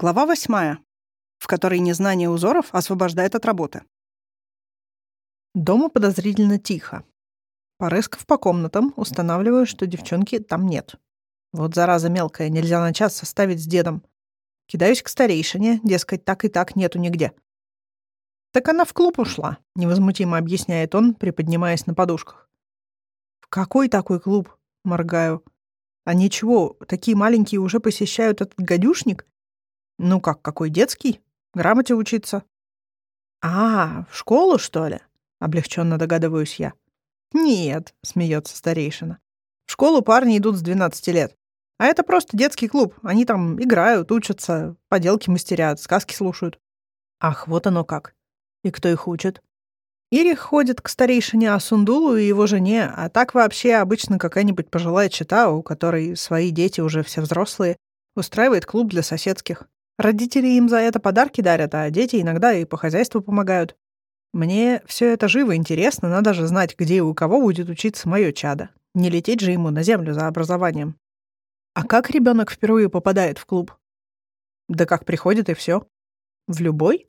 Глава восьмая, в которой незнание узоров освобождает от работы. Дома подозрительно тихо. Порыскав по комнатам, устанавливаю, что девчонки там нет. Вот зараза мелкая, нельзя на час составить с дедом. Кидаюсь к старейшине, дескать, так и так нету нигде. «Так она в клуб ушла», — невозмутимо объясняет он, приподнимаясь на подушках. «В какой такой клуб?» — моргаю. «А ничего, такие маленькие уже посещают этот гадюшник?» Ну как, какой детский? Грамоте учиться. А, в школу, что ли? Облегченно догадываюсь я. Нет, смеется старейшина. В школу парни идут с 12 лет. А это просто детский клуб. Они там играют, учатся, поделки мастерят, сказки слушают. Ах, вот оно как. И кто их учит? Ирих ходит к старейшине Асундулу и его жене, а так вообще обычно какая-нибудь пожилая чита, у которой свои дети уже все взрослые, устраивает клуб для соседских. Родители им за это подарки дарят, а дети иногда и по хозяйству помогают. Мне все это живо интересно, надо же знать, где и у кого будет учиться мое чадо. Не лететь же ему на землю за образованием. А как ребенок впервые попадает в клуб? Да как приходит и все. В любой?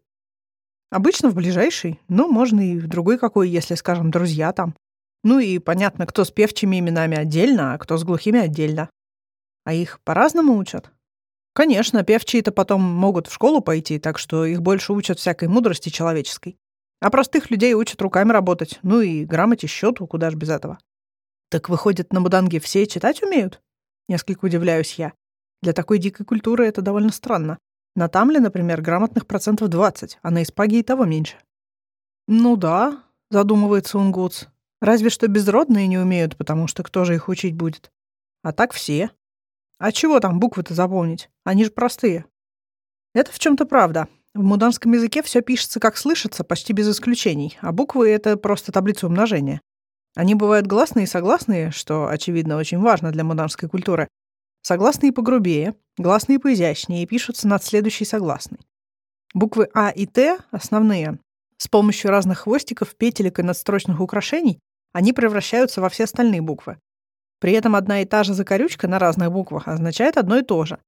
Обычно в ближайший, ну, можно и в другой какой, если, скажем, друзья там. Ну и понятно, кто с певчими именами отдельно, а кто с глухими отдельно. А их по-разному учат? Конечно, певчие-то потом могут в школу пойти, так что их больше учат всякой мудрости человеческой. А простых людей учат руками работать, ну и грамоте, счету, куда ж без этого. Так выходит, на Муданге все читать умеют? Несколько удивляюсь я. Для такой дикой культуры это довольно странно. На Тамле, например, грамотных процентов 20, а на Испаге и того меньше. Ну да, задумывается Унгутс. Разве что безродные не умеют, потому что кто же их учить будет? А так все. А чего там буквы-то запомнить? Они же простые. Это в чем-то правда. В муданском языке все пишется как слышится, почти без исключений, а буквы — это просто таблица умножения. Они бывают гласные и согласные, что, очевидно, очень важно для муданской культуры. Согласные погрубее, гласные поизящнее и пишутся над следующей согласной. Буквы А и Т — основные. С помощью разных хвостиков, петелек и надстрочных украшений они превращаются во все остальные буквы. При этом одна и та же закорючка на разных буквах означает одно и то же.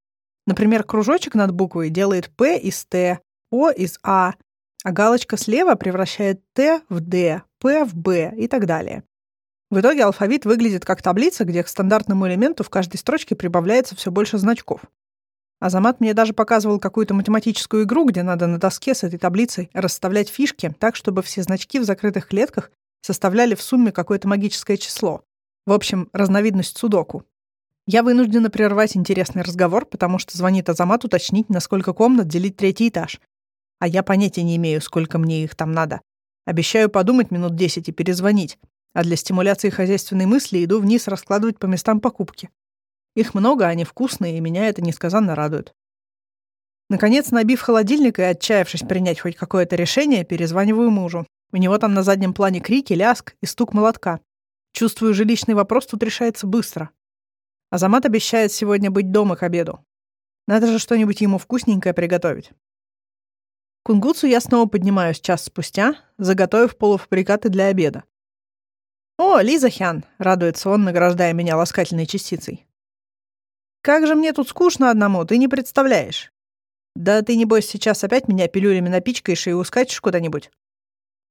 Например, кружочек над буквой делает «П» из «Т», «О» из «А», а галочка слева превращает «Т» в «Д», «П» в «Б» и так далее. В итоге алфавит выглядит как таблица, где к стандартному элементу в каждой строчке прибавляется все больше значков. Азамат мне даже показывал какую-то математическую игру, где надо на доске с этой таблицей расставлять фишки так, чтобы все значки в закрытых клетках составляли в сумме какое-то магическое число. В общем, разновидность судоку. Я вынуждена прервать интересный разговор, потому что звонит Азамат уточнить, на сколько комнат делить третий этаж. А я понятия не имею, сколько мне их там надо. Обещаю подумать минут десять и перезвонить. А для стимуляции хозяйственной мысли иду вниз раскладывать по местам покупки. Их много, они вкусные, и меня это несказанно радует. Наконец, набив холодильник и отчаявшись принять хоть какое-то решение, перезваниваю мужу. У него там на заднем плане крики, ляск и стук молотка. Чувствую, жилищный вопрос тут решается быстро. Азамат обещает сегодня быть дома к обеду. Надо же что-нибудь ему вкусненькое приготовить. Кунгуцу я снова поднимаюсь час спустя, заготовив полуфабрикаты для обеда. «О, Лиза Хян!» — радуется он, награждая меня ласкательной частицей. «Как же мне тут скучно одному, ты не представляешь. Да ты, небось, сейчас опять меня пилюлями напичкаешь и ускачешь куда-нибудь?»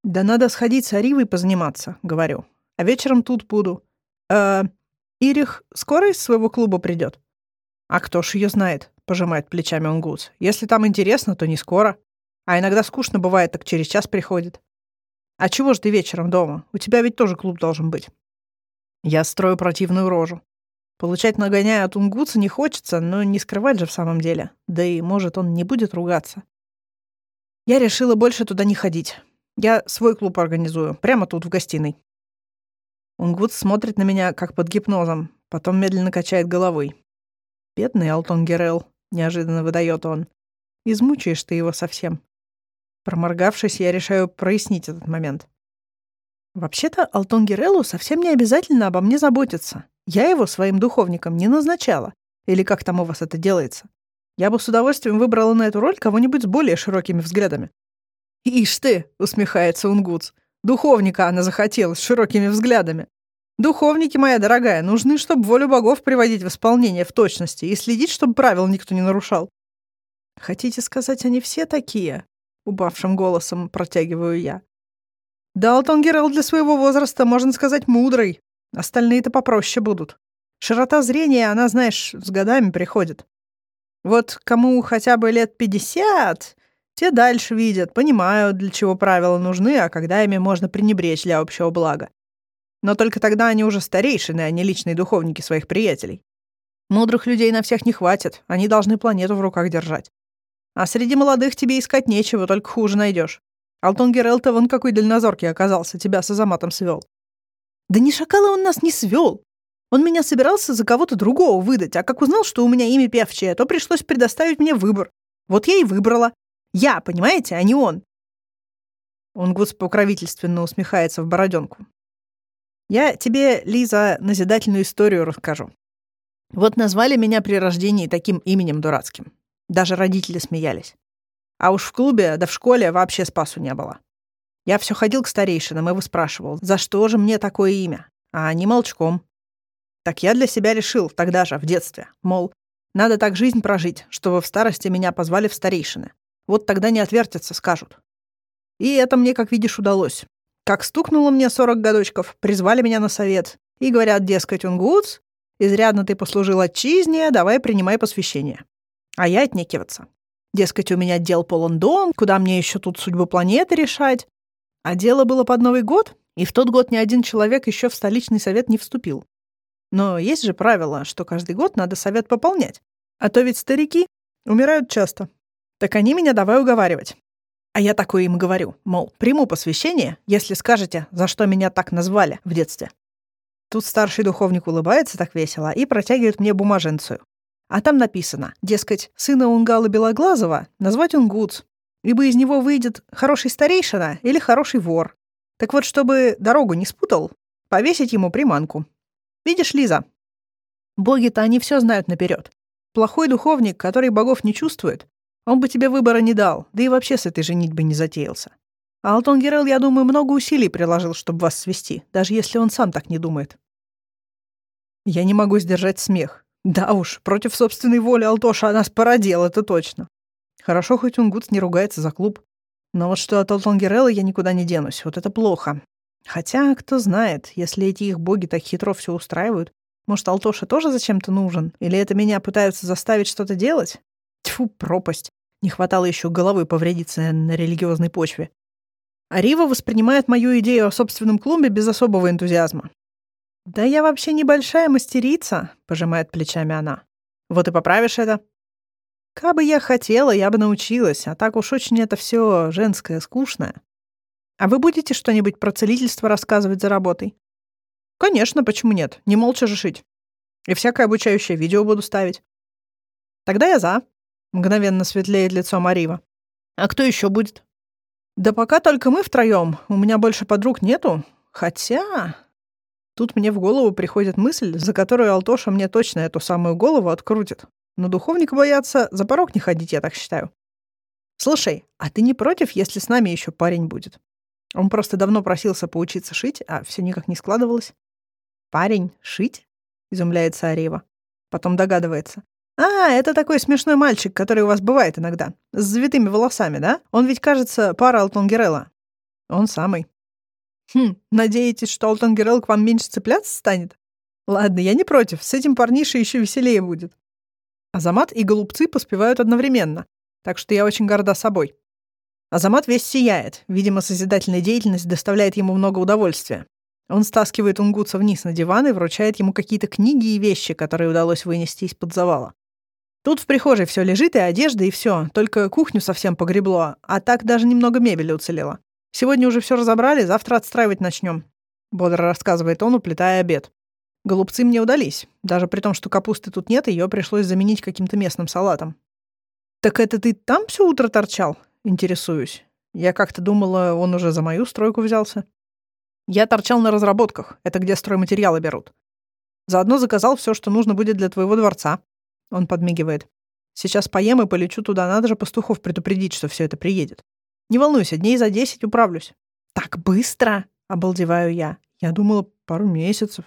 «Да надо сходить с Аривой позаниматься», — говорю а вечером тут буду. Э, Ирих скоро из своего клуба придет? А кто ж ее знает? Пожимает плечами Унгус. Если там интересно, то не скоро. А иногда скучно бывает, так через час приходит. А чего ж ты вечером дома? У тебя ведь тоже клуб должен быть. Я строю противную рожу. Получать нагоняя от Унгуца не хочется, но не скрывать же в самом деле. Да и, может, он не будет ругаться. Я решила больше туда не ходить. Я свой клуб организую, прямо тут, в гостиной. Унгут смотрит на меня, как под гипнозом, потом медленно качает головой. «Бедный Алтон Герел», — неожиданно выдает он. «Измучаешь ты его совсем». Проморгавшись, я решаю прояснить этот момент. Вообще-то Алтон Герелу совсем не обязательно обо мне заботиться. Я его своим духовником не назначала. Или как там у вас это делается. Я бы с удовольствием выбрала на эту роль кого-нибудь с более широкими взглядами. «Ишь ты!» — усмехается Унгутс. Духовника она захотела, с широкими взглядами. Духовники, моя дорогая, нужны, чтобы волю богов приводить в исполнение в точности и следить, чтобы правил никто не нарушал. Хотите сказать, они все такие? Упавшим голосом протягиваю я. Далтон Герал для своего возраста, можно сказать, мудрый. Остальные-то попроще будут. Широта зрения, она, знаешь, с годами приходит. Вот кому хотя бы лет пятьдесят, те дальше видят, понимают, для чего правила нужны, а когда ими можно пренебречь для общего блага. Но только тогда они уже старейшины, а не личные духовники своих приятелей. Мудрых людей на всех не хватит, они должны планету в руках держать. А среди молодых тебе искать нечего, только хуже найдешь. Алтон Герел-то вон какой дальнозоркий оказался, тебя с Азаматом свел. Да не шакала он нас не свел. Он меня собирался за кого-то другого выдать, а как узнал, что у меня имя певчее, то пришлось предоставить мне выбор. Вот я и выбрала. Я, понимаете, а не он. Он гуц покровительственно усмехается в бороденку. Я тебе, Лиза, назидательную историю расскажу. Вот назвали меня при рождении таким именем дурацким. Даже родители смеялись. А уж в клубе, да в школе вообще спасу не было. Я все ходил к старейшинам и выспрашивал, за что же мне такое имя? А они молчком. Так я для себя решил тогда же, в детстве, мол, надо так жизнь прожить, чтобы в старости меня позвали в старейшины. Вот тогда не отвертятся, скажут. И это мне, как видишь, удалось. Как стукнуло мне 40 годочков, призвали меня на совет. И говорят, дескать, унгутс, изрядно ты послужил отчизне, давай принимай посвящение. А я отнекиваться. Дескать, у меня дел полон дом, куда мне еще тут судьбу планеты решать. А дело было под Новый год, и в тот год ни один человек еще в столичный совет не вступил. Но есть же правило, что каждый год надо совет пополнять. А то ведь старики умирают часто. Так они меня давай уговаривать. А я такое им говорю, мол, приму посвящение, если скажете, за что меня так назвали в детстве. Тут старший духовник улыбается так весело и протягивает мне бумаженцию. А там написано, дескать, сына Унгала Белоглазова назвать Унгуц, либо из него выйдет хороший старейшина или хороший вор. Так вот, чтобы дорогу не спутал, повесить ему приманку. Видишь, Лиза, боги-то они все знают наперед. Плохой духовник, который богов не чувствует, он бы тебе выбора не дал, да и вообще с этой женитьбой не затеялся. А Алтон Герел, я думаю, много усилий приложил, чтобы вас свести, даже если он сам так не думает. Я не могу сдержать смех. Да уж, против собственной воли Алтоша нас породил, это точно. Хорошо, хоть Унгутс не ругается за клуб. Но вот что от Алтон Герелла я никуда не денусь, вот это плохо. Хотя, кто знает, если эти их боги так хитро все устраивают, может, Алтоша тоже зачем-то нужен? Или это меня пытаются заставить что-то делать? Тьфу, пропасть. Не хватало еще головы повредиться на религиозной почве. А Рива воспринимает мою идею о собственном клубе без особого энтузиазма. «Да я вообще небольшая мастерица», — пожимает плечами она. «Вот и поправишь это». «Кабы я хотела, я бы научилась, а так уж очень это все женское, скучное». «А вы будете что-нибудь про целительство рассказывать за работой?» «Конечно, почему нет? Не молча же шить. И всякое обучающее видео буду ставить». «Тогда я за», — мгновенно светлеет лицо Марива. «А кто еще будет?» «Да пока только мы втроем. У меня больше подруг нету. Хотя...» Тут мне в голову приходит мысль, за которую Алтоша мне точно эту самую голову открутит. Но духовник боятся за порог не ходить, я так считаю. «Слушай, а ты не против, если с нами еще парень будет?» Он просто давно просился поучиться шить, а все никак не складывалось. «Парень? Шить?» — изумляется Арева. Потом догадывается. «А, это такой смешной мальчик, который у вас бывает иногда. С завитыми волосами, да? Он ведь, кажется, пара Алтонгерелла». «Он самый». «Хм, надеетесь, что Алтонгерелл к вам меньше цепляться станет?» «Ладно, я не против. С этим парнишей еще веселее будет». Азамат и голубцы поспевают одновременно, так что я очень горда собой. Азамат весь сияет. Видимо, созидательная деятельность доставляет ему много удовольствия. Он стаскивает унгутса вниз на диван и вручает ему какие-то книги и вещи, которые удалось вынести из-под завала. Тут в прихожей все лежит, и одежда, и все. Только кухню совсем погребло, а так даже немного мебели уцелело. Сегодня уже все разобрали, завтра отстраивать начнем. Бодро рассказывает он, уплетая обед. Голубцы мне удались. Даже при том, что капусты тут нет, ее пришлось заменить каким-то местным салатом. «Так это ты там все утро торчал?» Интересуюсь. Я как-то думала, он уже за мою стройку взялся. Я торчал на разработках. Это где стройматериалы берут. Заодно заказал все, что нужно будет для твоего дворца. Он подмигивает. Сейчас поем и полечу туда. Надо же пастухов предупредить, что все это приедет. Не волнуйся, дней за десять управлюсь. Так быстро? Обалдеваю я. Я думала, пару месяцев.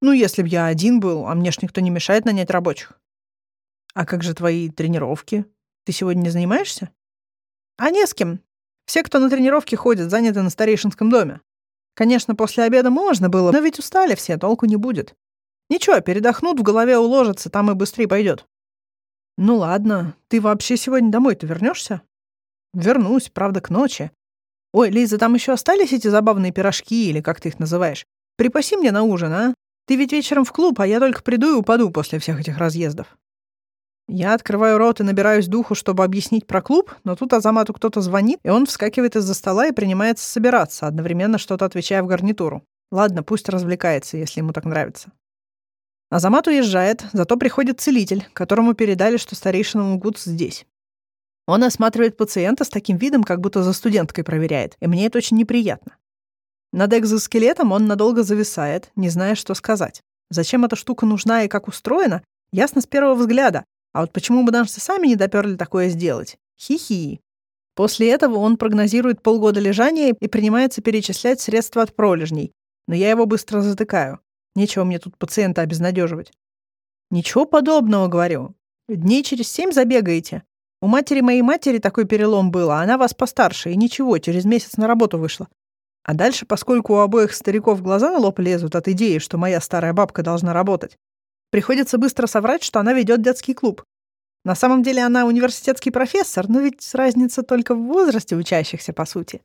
Ну, если б я один был, а мне ж никто не мешает нанять рабочих. А как же твои тренировки? Ты сегодня не занимаешься? А не с кем. Все, кто на тренировке ходит, заняты на старейшинском доме. Конечно, после обеда можно было, но ведь устали все, толку не будет. Ничего, передохнут, в голове уложится, там и быстрее пойдет. Ну ладно, ты вообще сегодня домой-то вернешься? Вернусь, правда, к ночи. Ой, Лиза, там еще остались эти забавные пирожки, или как ты их называешь? Припаси мне на ужин, а? Ты ведь вечером в клуб, а я только приду и упаду после всех этих разъездов. Я открываю рот и набираюсь духу, чтобы объяснить про клуб, но тут Азамату кто-то звонит, и он вскакивает из-за стола и принимается собираться, одновременно что-то отвечая в гарнитуру. Ладно, пусть развлекается, если ему так нравится. Азамат уезжает, зато приходит целитель, которому передали, что старейшина Мугут здесь. Он осматривает пациента с таким видом, как будто за студенткой проверяет, и мне это очень неприятно. Над экзоскелетом он надолго зависает, не зная, что сказать. Зачем эта штука нужна и как устроена, ясно с первого взгляда, а вот почему бы наши сами не доперли такое сделать? Хи-хи. После этого он прогнозирует полгода лежания и принимается перечислять средства от пролежней. Но я его быстро затыкаю. Нечего мне тут пациента обезнадеживать. Ничего подобного, говорю. Дней через семь забегаете. У матери моей матери такой перелом был, а она вас постарше, и ничего, через месяц на работу вышла. А дальше, поскольку у обоих стариков глаза на лоб лезут от идеи, что моя старая бабка должна работать, Приходится быстро соврать, что она ведет детский клуб. На самом деле она университетский профессор, но ведь разница только в возрасте учащихся, по сути.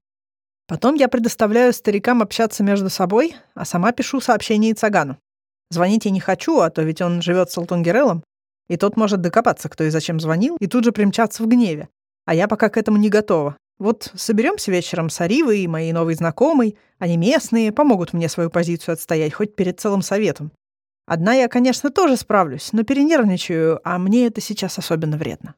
Потом я предоставляю старикам общаться между собой, а сама пишу сообщение Цагану. Звонить я не хочу, а то ведь он живет с Алтунгерелом, и тот может докопаться, кто и зачем звонил, и тут же примчаться в гневе. А я пока к этому не готова. Вот соберемся вечером с Аривой и моей новой знакомой, они местные, помогут мне свою позицию отстоять хоть перед целым советом. Одна я, конечно, тоже справлюсь, но перенервничаю, а мне это сейчас особенно вредно.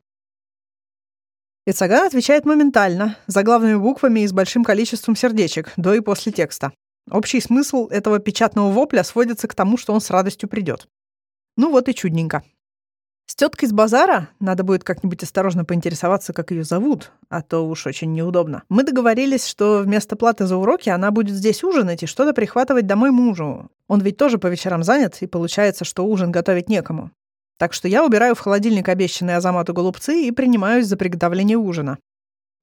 Ицаган отвечает моментально, заглавными буквами и с большим количеством сердечек, до и после текста. Общий смысл этого печатного вопля сводится к тому, что он с радостью придет. Ну вот и чудненько. С теткой с базара надо будет как-нибудь осторожно поинтересоваться, как ее зовут, а то уж очень неудобно. Мы договорились, что вместо платы за уроки она будет здесь ужинать и что-то прихватывать домой мужу. Он ведь тоже по вечерам занят, и получается, что ужин готовить некому. Так что я убираю в холодильник обещанные Азамату голубцы и принимаюсь за приготовление ужина.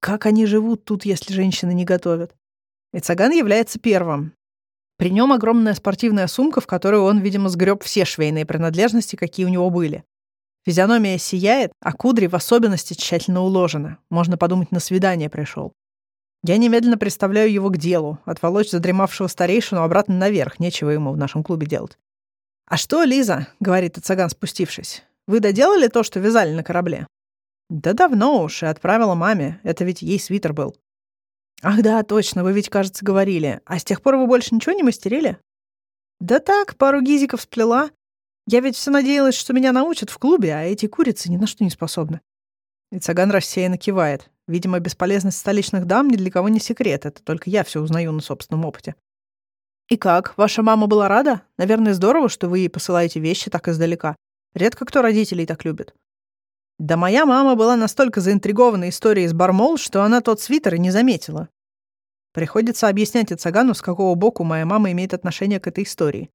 Как они живут тут, если женщины не готовят? И Цаган является первым. При нем огромная спортивная сумка, в которую он, видимо, сгреб все швейные принадлежности, какие у него были. Физиономия сияет, а кудри в особенности тщательно уложены. Можно подумать, на свидание пришел. Я немедленно представляю его к делу, отволочь задремавшего старейшину обратно наверх, нечего ему в нашем клубе делать. «А что, Лиза?» — говорит Ацаган, спустившись. «Вы доделали то, что вязали на корабле?» «Да давно уж, и отправила маме. Это ведь ей свитер был». «Ах да, точно, вы ведь, кажется, говорили. А с тех пор вы больше ничего не мастерили?» «Да так, пару гизиков сплела. Я ведь все надеялась, что меня научат в клубе, а эти курицы ни на что не способны. И Цаган рассеянно кивает. Видимо, бесполезность столичных дам ни для кого не секрет. Это только я все узнаю на собственном опыте. «И как? Ваша мама была рада? Наверное, здорово, что вы ей посылаете вещи так издалека. Редко кто родителей так любит». Да моя мама была настолько заинтригована историей с Бармол, что она тот свитер и не заметила. Приходится объяснять Ицагану, с какого боку моя мама имеет отношение к этой истории.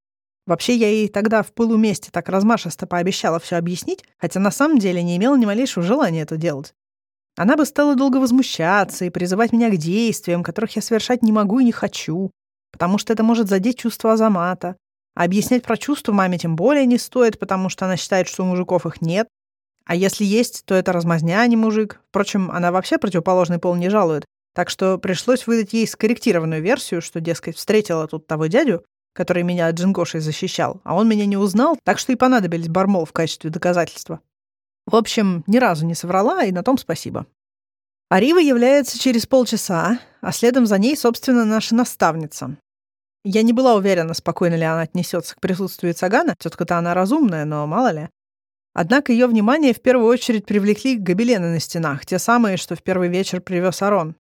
Вообще, я ей тогда в пылу мести так размашисто пообещала все объяснить, хотя на самом деле не имела ни малейшего желания это делать. Она бы стала долго возмущаться и призывать меня к действиям, которых я совершать не могу и не хочу, потому что это может задеть чувство Азамата. А объяснять про чувства маме тем более не стоит, потому что она считает, что у мужиков их нет. А если есть, то это размазня, а не мужик. Впрочем, она вообще противоположный пол не жалует. Так что пришлось выдать ей скорректированную версию, что, дескать, встретила тут того дядю, который меня от Джингоши защищал, а он меня не узнал, так что и понадобились бармол в качестве доказательства. В общем, ни разу не соврала, и на том спасибо. Арива является через полчаса, а следом за ней, собственно, наша наставница. Я не была уверена, спокойно ли она отнесется к присутствию Цагана, тетка-то она разумная, но мало ли. Однако ее внимание в первую очередь привлекли гобелены на стенах, те самые, что в первый вечер привез Арон.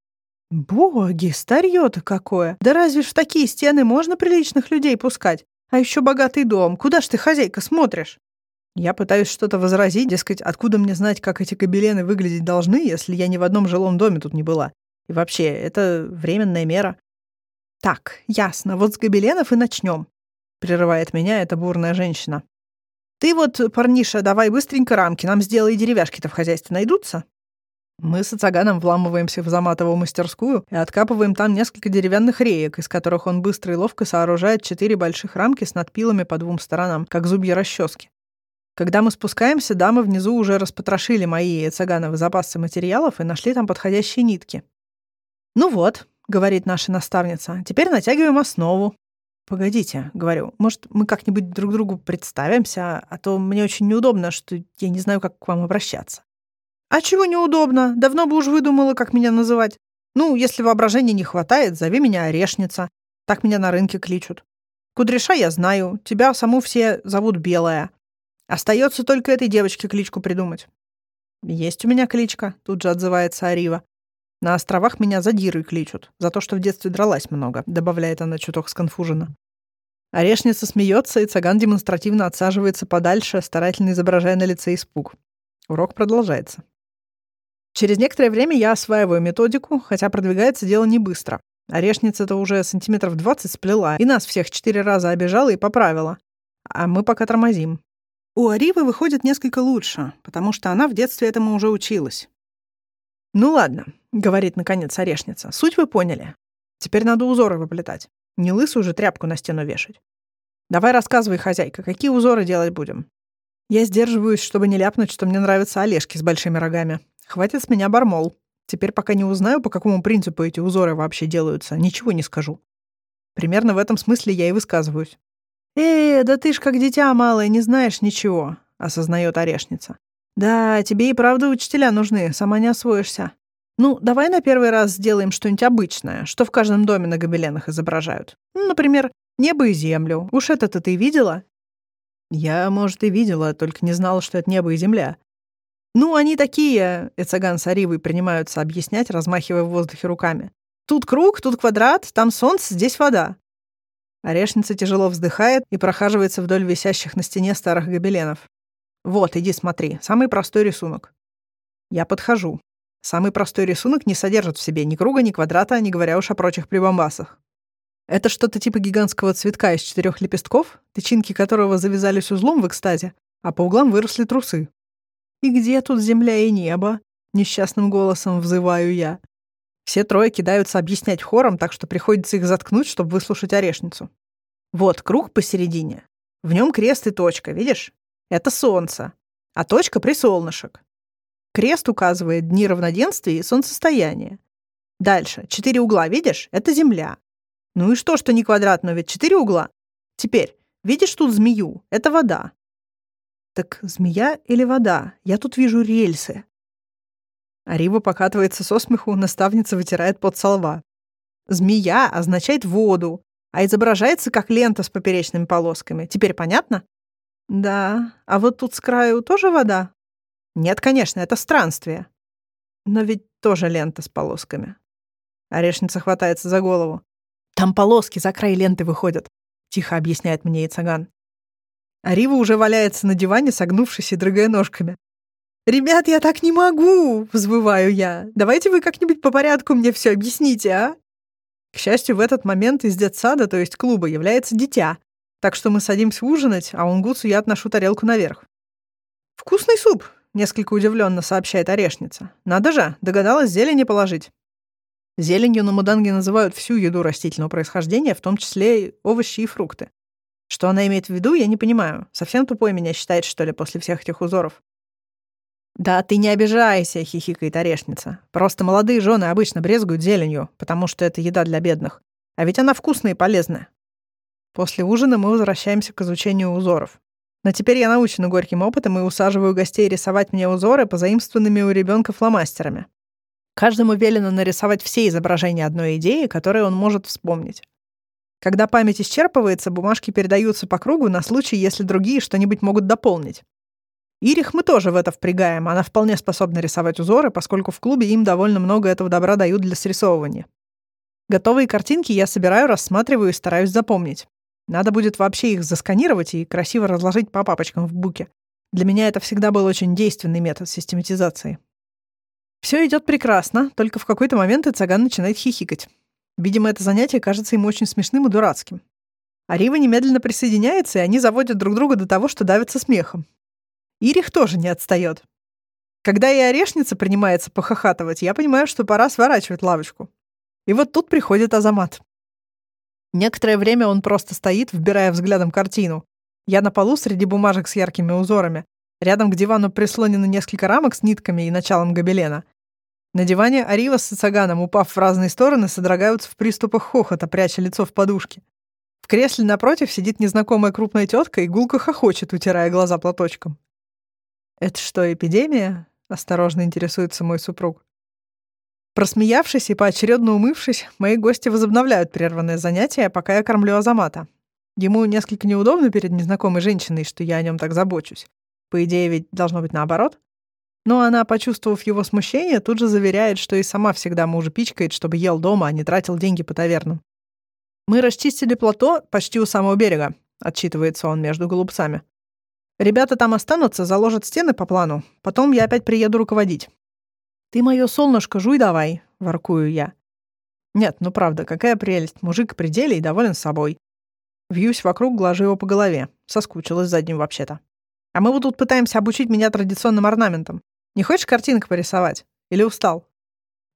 Боги, старье-то какое! Да разве ж в такие стены можно приличных людей пускать? А еще богатый дом. Куда ж ты, хозяйка, смотришь? Я пытаюсь что-то возразить, дескать, откуда мне знать, как эти кабелены выглядеть должны, если я ни в одном жилом доме тут не была. И вообще, это временная мера. Так, ясно, вот с гобеленов и начнем. Прерывает меня эта бурная женщина. Ты вот, парниша, давай быстренько рамки, нам сделай деревяшки-то в хозяйстве найдутся? Мы с Ицаганом вламываемся в Заматову мастерскую и откапываем там несколько деревянных реек, из которых он быстро и ловко сооружает четыре больших рамки с надпилами по двум сторонам, как зубья расчески. Когда мы спускаемся, дамы внизу уже распотрошили мои и Цагановы запасы материалов и нашли там подходящие нитки. «Ну вот», — говорит наша наставница, — «теперь натягиваем основу». «Погодите», — говорю, — «может, мы как-нибудь друг другу представимся, а то мне очень неудобно, что я не знаю, как к вам обращаться». «А чего неудобно? Давно бы уж выдумала, как меня называть. Ну, если воображения не хватает, зови меня Орешница. Так меня на рынке кличут. Кудряша я знаю, тебя саму все зовут Белая. Остается только этой девочке кличку придумать». «Есть у меня кличка», — тут же отзывается Арива. «На островах меня задирой кличут, за то, что в детстве дралась много», — добавляет она чуток сконфуженно. Орешница смеется, и цаган демонстративно отсаживается подальше, старательно изображая на лице испуг. Урок продолжается. Через некоторое время я осваиваю методику, хотя продвигается дело не быстро. Орешница-то уже сантиметров 20 сплела, и нас всех четыре раза обижала и поправила. А мы пока тормозим. У Аривы выходит несколько лучше, потому что она в детстве этому уже училась. «Ну ладно», — говорит наконец орешница, — «суть вы поняли. Теперь надо узоры выплетать. Не лысую же тряпку на стену вешать. Давай рассказывай, хозяйка, какие узоры делать будем?» Я сдерживаюсь, чтобы не ляпнуть, что мне нравятся олешки с большими рогами. Хватит с меня бармол. Теперь пока не узнаю, по какому принципу эти узоры вообще делаются, ничего не скажу. Примерно в этом смысле я и высказываюсь. «Э, да ты ж как дитя малое, не знаешь ничего», — осознает орешница. «Да, тебе и правда учителя нужны, сама не освоишься. Ну, давай на первый раз сделаем что-нибудь обычное, что в каждом доме на гобеленах изображают. Ну, например, небо и землю. Уж это-то ты видела?» Я, может, и видела, только не знала, что это небо и земля. «Ну, они такие», — Эцаган с Аривой принимаются объяснять, размахивая в воздухе руками. «Тут круг, тут квадрат, там солнце, здесь вода». Орешница тяжело вздыхает и прохаживается вдоль висящих на стене старых гобеленов. «Вот, иди смотри, самый простой рисунок». Я подхожу. Самый простой рисунок не содержит в себе ни круга, ни квадрата, не говоря уж о прочих прибамбасах. Это что-то типа гигантского цветка из четырех лепестков, тычинки которого завязались узлом в экстазе, а по углам выросли трусы. «И где тут земля и небо?» — несчастным голосом взываю я. Все трое кидаются объяснять хором, так что приходится их заткнуть, чтобы выслушать орешницу. Вот круг посередине. В нем крест и точка, видишь? Это солнце. А точка — присолнышек. Крест указывает дни равноденствия и солнцестояния. Дальше. Четыре угла, видишь? Это земля. Ну и что, что не квадрат, но ведь четыре угла? Теперь, видишь тут змею? Это вода. Так змея или вода? Я тут вижу рельсы. Арива покатывается со смеху, наставница вытирает под солва. Змея означает воду, а изображается как лента с поперечными полосками. Теперь понятно? Да. А вот тут с краю тоже вода? Нет, конечно, это странствие. Но ведь тоже лента с полосками. Орешница хватается за голову. Там полоски за край ленты выходят, тихо объясняет мне Ицаган. А Рива уже валяется на диване, согнувшись и дрыгая ножками. «Ребят, я так не могу!» — взвываю я. «Давайте вы как-нибудь по порядку мне все объясните, а?» К счастью, в этот момент из детсада, то есть клуба, является дитя. Так что мы садимся ужинать, а Унгуцу я отношу тарелку наверх. «Вкусный суп!» — несколько удивленно сообщает орешница. «Надо же, догадалась зелени положить». Зеленью на Муданге называют всю еду растительного происхождения, в том числе овощи и фрукты. Что она имеет в виду, я не понимаю. Совсем тупой меня считает, что ли, после всех этих узоров. «Да ты не обижайся», — хихикает орешница. «Просто молодые жены обычно брезгуют зеленью, потому что это еда для бедных. А ведь она вкусная и полезная». После ужина мы возвращаемся к изучению узоров. Но теперь я научена горьким опытом и усаживаю гостей рисовать мне узоры, позаимствованными у ребенка фломастерами. Каждому велено нарисовать все изображения одной идеи, которые он может вспомнить. Когда память исчерпывается, бумажки передаются по кругу на случай, если другие что-нибудь могут дополнить. Ирих мы тоже в это впрягаем, она вполне способна рисовать узоры, поскольку в клубе им довольно много этого добра дают для срисовывания. Готовые картинки я собираю, рассматриваю и стараюсь запомнить. Надо будет вообще их засканировать и красиво разложить по папочкам в буке. Для меня это всегда был очень действенный метод систематизации. Все идет прекрасно, только в какой-то момент Ицаган начинает хихикать. Видимо, это занятие кажется ему очень смешным и дурацким. А Рива немедленно присоединяется, и они заводят друг друга до того, что давятся смехом. Ирих тоже не отстает. Когда и орешница принимается похохатывать, я понимаю, что пора сворачивать лавочку. И вот тут приходит Азамат. Некоторое время он просто стоит, вбирая взглядом картину. Я на полу среди бумажек с яркими узорами. Рядом к дивану прислонены несколько рамок с нитками и началом гобелена. На диване Арива с Цаганом, упав в разные стороны, содрогаются в приступах хохота, пряча лицо в подушке. В кресле напротив сидит незнакомая крупная тетка и гулко хохочет, утирая глаза платочком. «Это что, эпидемия?» — осторожно интересуется мой супруг. Просмеявшись и поочередно умывшись, мои гости возобновляют прерванное занятие, пока я кормлю Азамата. Ему несколько неудобно перед незнакомой женщиной, что я о нем так забочусь. По идее, ведь должно быть наоборот. Но она, почувствовав его смущение, тут же заверяет, что и сама всегда мужа пичкает, чтобы ел дома, а не тратил деньги по тавернам. «Мы расчистили плато почти у самого берега», — отчитывается он между голубцами. Ребята там останутся, заложат стены по плану. Потом я опять приеду руководить. Ты мое солнышко, жуй давай, воркую я. Нет, ну правда, какая прелесть. Мужик в пределе и доволен собой. Вьюсь вокруг, глажу его по голове. Соскучилась задним вообще-то. А мы вот тут пытаемся обучить меня традиционным орнаментам. Не хочешь картинок порисовать? Или устал?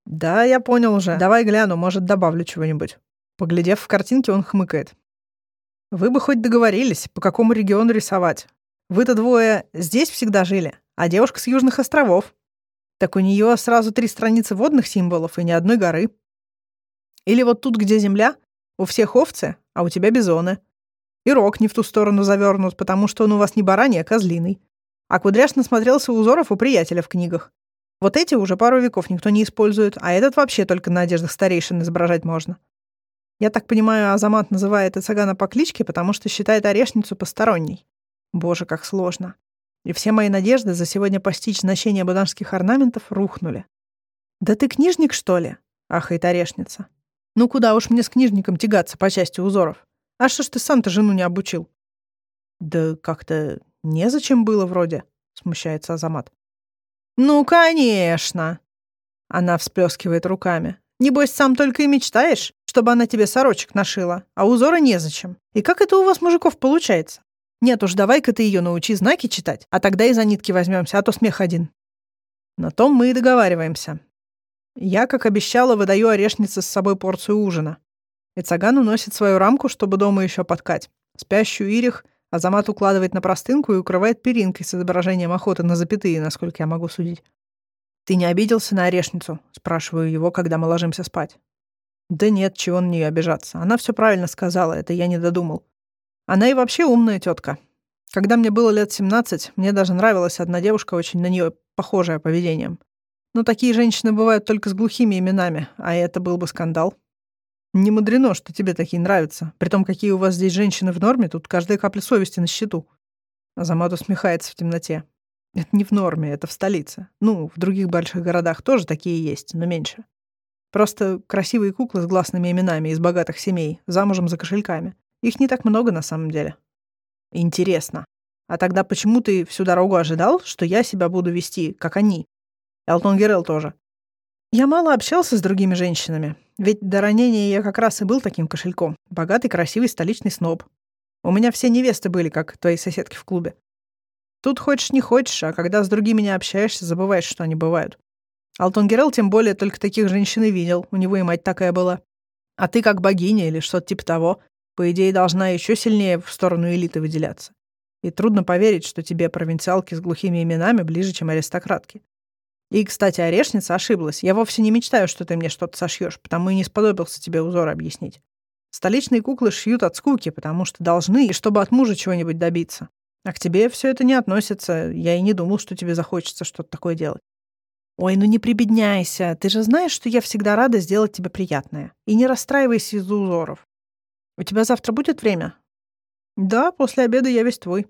Да, я понял уже. Давай гляну, может, добавлю чего-нибудь. Поглядев в картинки, он хмыкает. Вы бы хоть договорились, по какому региону рисовать. Вы-то двое здесь всегда жили, а девушка с Южных островов. Так у нее сразу три страницы водных символов и ни одной горы. Или вот тут, где земля, у всех овцы, а у тебя бизоны. И рог не в ту сторону завернут, потому что он у вас не бараний, а козлиный. А кудряш насмотрелся узоров у приятеля в книгах. Вот эти уже пару веков никто не использует, а этот вообще только на одеждах старейшин изображать можно. Я так понимаю, Азамат называет Ицагана по кличке, потому что считает орешницу посторонней. Боже, как сложно. И все мои надежды за сегодня постичь значение бадамских орнаментов рухнули. «Да ты книжник, что ли?» — ахает орешница. «Ну куда уж мне с книжником тягаться по части узоров? А что ж ты сам-то жену не обучил?» «Да как-то незачем было вроде», — смущается Азамат. «Ну, конечно!» Она всплескивает руками. «Небось, сам только и мечтаешь, чтобы она тебе сорочек нашила, а узора незачем. И как это у вас, мужиков, получается? Нет уж, давай-ка ты ее научи знаки читать, а тогда и за нитки возьмемся, а то смех один. На том мы и договариваемся. Я, как обещала, выдаю орешнице с собой порцию ужина. И цаган уносит свою рамку, чтобы дома еще подкать. Спящую Ирих Азамат укладывает на простынку и укрывает перинкой с изображением охоты на запятые, насколько я могу судить. «Ты не обиделся на орешницу?» — спрашиваю его, когда мы ложимся спать. «Да нет, чего на нее обижаться. Она все правильно сказала, это я не додумал. Она и вообще умная тетка. Когда мне было лет 17, мне даже нравилась одна девушка, очень на нее похожая поведением. Но такие женщины бывают только с глухими именами, а это был бы скандал. Не мудрено, что тебе такие нравятся. Притом, какие у вас здесь женщины в норме, тут каждая капля совести на счету. Азамат усмехается в темноте. Это не в норме, это в столице. Ну, в других больших городах тоже такие есть, но меньше. Просто красивые куклы с гласными именами из богатых семей, замужем за кошельками. Их не так много на самом деле. Интересно. А тогда почему ты всю дорогу ожидал, что я себя буду вести, как они? Элтон Герел тоже. Я мало общался с другими женщинами, ведь до ранения я как раз и был таким кошельком. Богатый, красивый, столичный сноб. У меня все невесты были, как твои соседки в клубе. Тут хочешь не хочешь, а когда с другими не общаешься, забываешь, что они бывают. Алтон Герел тем более только таких женщин и видел, у него и мать такая была. А ты как богиня или что-то типа того по идее, должна еще сильнее в сторону элиты выделяться. И трудно поверить, что тебе провинциалки с глухими именами ближе, чем аристократки. И, кстати, орешница ошиблась. Я вовсе не мечтаю, что ты мне что-то сошьешь, потому и не сподобился тебе узор объяснить. Столичные куклы шьют от скуки, потому что должны, и чтобы от мужа чего-нибудь добиться. А к тебе все это не относится. Я и не думал, что тебе захочется что-то такое делать. Ой, ну не прибедняйся. Ты же знаешь, что я всегда рада сделать тебе приятное. И не расстраивайся из-за узоров. У тебя завтра будет время? Да, после обеда я весь твой.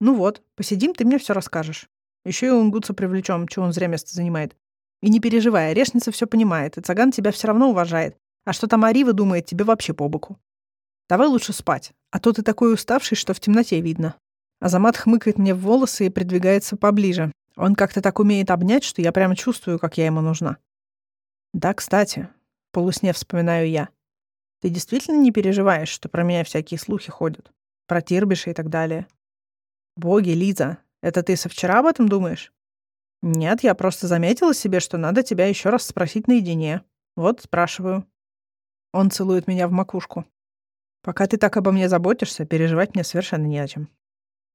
Ну вот, посидим, ты мне все расскажешь. Еще и унгутса привлечем, чего он зря место занимает. И не переживай, орешница все понимает, и цаган тебя все равно уважает. А что там Арива думает, тебе вообще по боку. Давай лучше спать, а то ты такой уставший, что в темноте видно. Азамат хмыкает мне в волосы и придвигается поближе. Он как-то так умеет обнять, что я прямо чувствую, как я ему нужна. Да, кстати, полусне вспоминаю я. Ты действительно не переживаешь, что про меня всякие слухи ходят? Про Тирбиша и так далее? Боги, Лиза, это ты со вчера об этом думаешь? Нет, я просто заметила себе, что надо тебя еще раз спросить наедине. Вот спрашиваю. Он целует меня в макушку. Пока ты так обо мне заботишься, переживать мне совершенно не о чем.